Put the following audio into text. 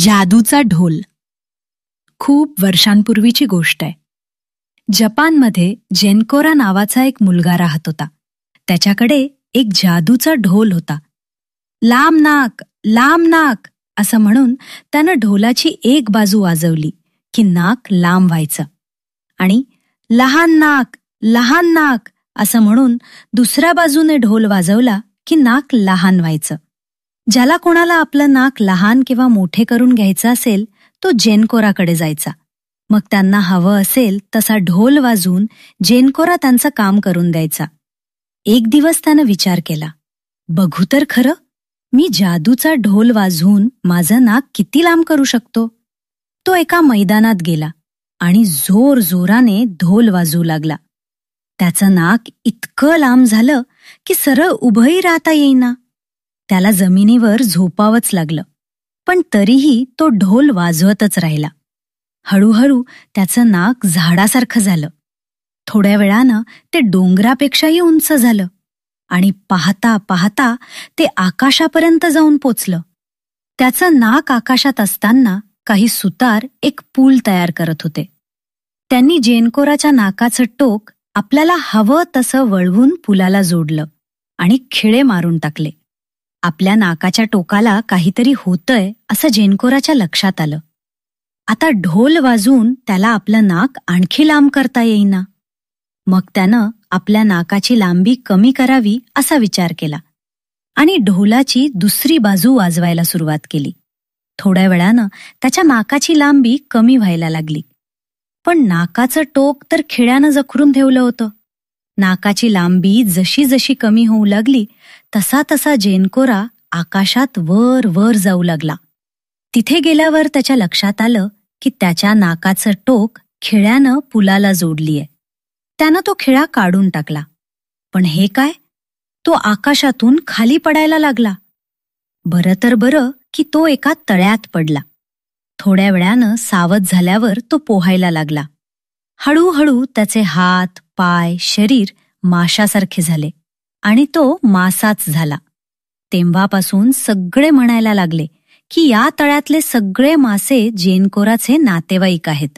जादूचा ढोल. खूप वर्षांपूर्वीची गोष्ट आहे. जपानमध्ये जेनकोरा नावाचा एक मुलगा राहत होता. त्याच्याकडे एक जादूचा ढोल होता. लांब नाक लांब नाक असं म्हणून त्यानं ढोलाची एक बाजू वाजवली की नाक लांब व्हायचं. आणि लहान नाक लहान नाक असं म्हणून दुसऱ्या बाजूने ढोल वाजवला की नाक लहान व्हायचं. ज्याला कोणाला आपलं नाक लहान किंवा मोठे करून घ्यायचं असेल तो जेनकोराकडे जायचा. मग त्यांना हवं असेल तसा ढोल वाजवून जेनकोरा त्यांचं काम करून द्यायचा. एक दिवस त्यानं विचार केला. बघू तर खरं मी जादूचा ढोल वाजवून माझं नाक किती लांब करू शकतो? तो एका मैदानात गेला आणि जोर जोराने ढोल वाजवू लागला. त्याचं नाक इतकं लांब झालं की सरळ उभंही राहता येईना. त्याला जमिनीवर झोपावंच लागलं. पण तरीही तो ढोल वाजवतच राहिला. हळूहळू त्याचं नाक झाडासारखं झालं. थोड्या वेळानं ते डोंगरापेक्षाही उंच झालं आणि पाहता पाहता ते आकाशापर्यंत जाऊन पोचलं. त्याचं नाक आकाशात असताना काही सुतार एक पूल तयार करत होते. त्यांनी जेनकोराच्या नाकाचं टोक आपल्याला हवं तसं वळवून पुलाला जोडलं आणि खिळे मारून टाकले. आपल्या नाकाच्या टोकाला काहीतरी होतंय असं जेनकोराच्या लक्षात आलं. आता ढोल वाजवून त्याला आपलं नाक आणखी लांब करता येईना. मग त्यानं आपल्या नाकाची लांबी कमी करावी असा विचार केला. आणि ढोलाची दुसरी बाजू वाजवायला सुरुवात केली. थोड्या वेळानं त्याच्या नाकाची लांबी कमी व्हायला लागली. पण नाकाचं टोक तर खिळ्यानं जखरून ठेवलं होतं. नाकाची लांबी जशी जशी कमी होऊ लागली तसा तसा जेनकोरा आकाशात वर वर जाऊ लागला. तिथे गेल्यावर त्याच्या लक्षात आलं की त्याच्या नाकाचं टोक खिळ्यानं पुलाला जोडलीय. त्यानं तो खिळा काढून टाकला. पण हे काय? तो आकाशातून खाली पडायला लागला. बरं तर बरं की तो एका तळ्यात पडला. थोड्या वेळानं सावध झाल्यावर तो पोहायला लागला. हळूहळू त्याचे हात पाय शरीर माशासारखे झाले आणि तो मासाच झाला. तेव्हापासून सगळे म्हणायला लागले की या तळ्यातले सगळे मासे जेनकोराचे नातेवाईक आहेत.